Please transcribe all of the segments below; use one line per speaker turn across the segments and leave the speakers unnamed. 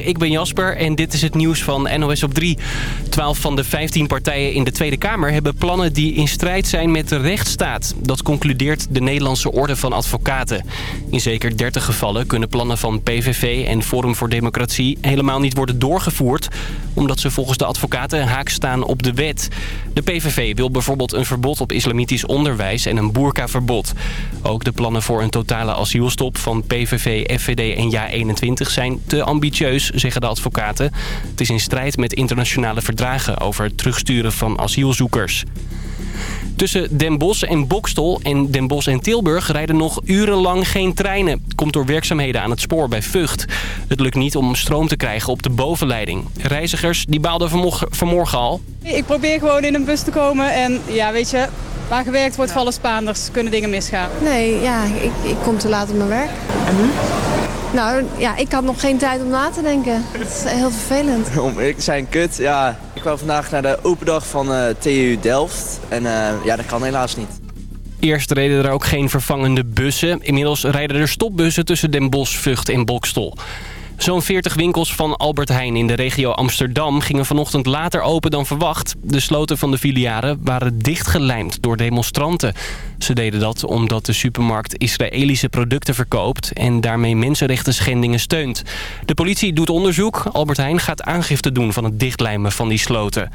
Ik ben Jasper en dit is het nieuws van NOS op 3. 12 van de 15 partijen in de Tweede Kamer hebben plannen die in strijd zijn met de rechtsstaat. Dat concludeert de Nederlandse Orde van Advocaten. In zeker 30 gevallen kunnen plannen van PVV en Forum voor Democratie helemaal niet worden doorgevoerd... omdat ze volgens de advocaten haak staan op de wet. De PVV wil bijvoorbeeld een verbod op islamitisch onderwijs en een boerkaverbod. Ook de plannen voor een totale asielstop van PVV, FVD en JA21 zijn te ambitieus, zeggen de advocaten. Het is in strijd met internationale verdragen over het terugsturen van asielzoekers. Tussen Den Bosch en Bokstel en Den Bosch en Tilburg rijden nog urenlang geen treinen. Komt door werkzaamheden aan het spoor bij Vught. Het lukt niet om stroom te krijgen op de bovenleiding. Reizigers die baalden vanmorgen al.
Ik probeer gewoon in een bus te komen en ja, weet je, waar gewerkt wordt vallen Spaanders, kunnen dingen misgaan.
Nee, ja, ik, ik kom te laat op mijn werk. En nu? Nou, ja, ik had nog geen tijd om na te denken. Dat is heel vervelend.
Om ik zijn kut, ja. Ik kwam vandaag naar de open dag van uh, eh, TU Delft. En uh, ja, dat kan helaas niet.
Eerst reden er ook geen vervangende bussen. Inmiddels rijden er stopbussen tussen Den Bosch, Vught en Bokstel. Zo'n 40 winkels van Albert Heijn in de regio Amsterdam gingen vanochtend later open dan verwacht. De sloten van de filialen waren dichtgelijmd door demonstranten. Ze deden dat omdat de supermarkt Israëlische producten verkoopt en daarmee mensenrechten schendingen steunt. De politie doet onderzoek. Albert Heijn gaat aangifte doen van het dichtlijmen van die sloten.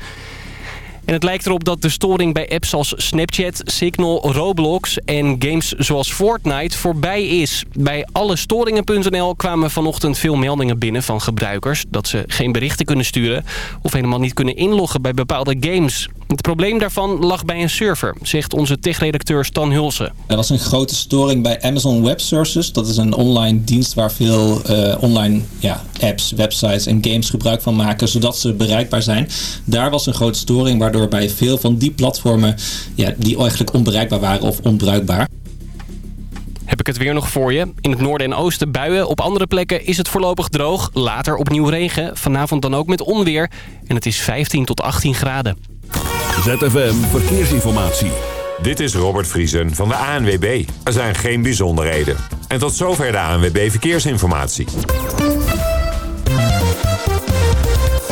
En het lijkt erop dat de storing bij apps als Snapchat, Signal, Roblox en games zoals Fortnite voorbij is. Bij allestoringen.nl kwamen vanochtend veel meldingen binnen van gebruikers... dat ze geen berichten kunnen sturen of helemaal niet kunnen inloggen bij bepaalde games. Het probleem daarvan lag bij een server, zegt onze techredacteur Stan Hulsen.
Er was een grote storing bij Amazon Web Services. Dat is een online dienst waar veel uh, online ja, apps, websites en games gebruik van maken... zodat ze bereikbaar zijn. Daar was een grote storing waardoor bij veel van die platformen... Ja, die eigenlijk onbereikbaar waren of onbruikbaar.
Heb ik het weer nog voor je. In het noorden en oosten buien. Op andere plekken is het voorlopig droog. Later opnieuw regen. Vanavond dan ook met onweer. En het is 15 tot 18 graden.
ZFM Verkeersinformatie.
Dit is Robert Vriesen van de ANWB. Er zijn geen bijzonderheden. En tot zover de ANWB Verkeersinformatie.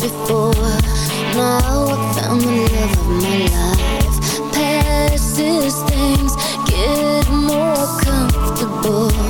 before. Now I found the love of my life. Past these things get more
comfortable.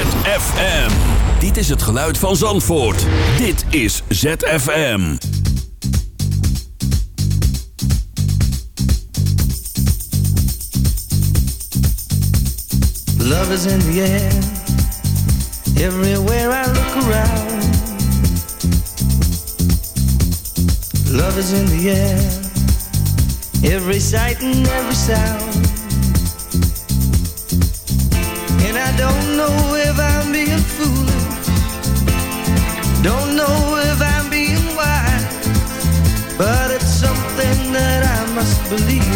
ZFM. Dit is het geluid van Zandvoort. Dit is ZFM.
Love is in the air. Everywhere I look around. Love is in the air. Every sight and every sound. And I don't know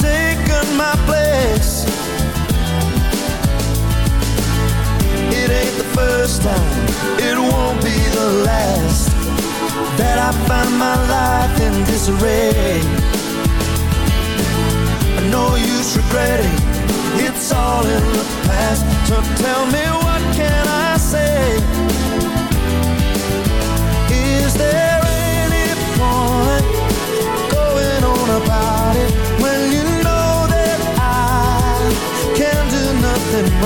taken my place. It ain't the first time, it won't be the last That I find my life in disarray. I know you're regretting, it's all in the past. So tell me what can I say? Is there any point going on about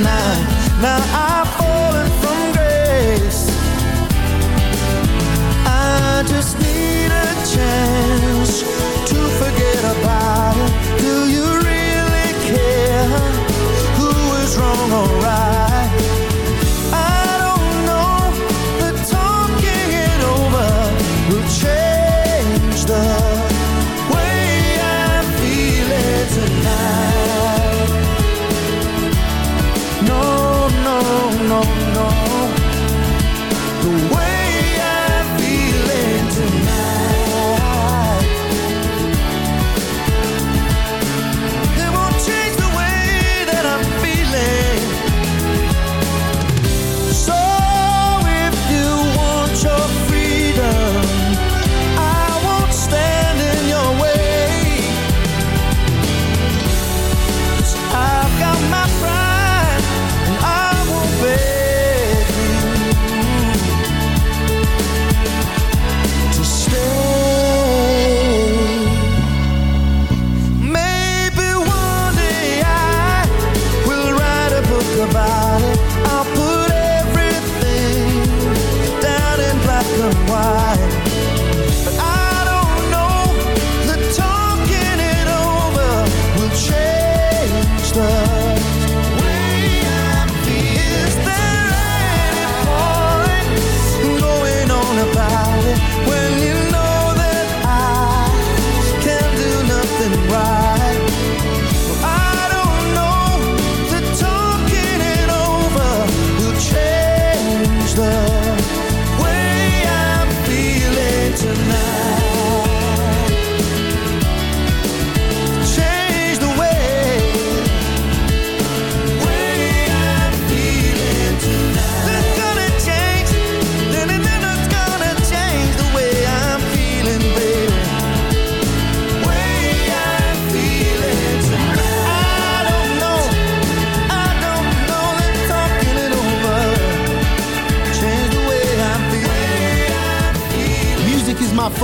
night Now I've fallen from grace. I just need a chance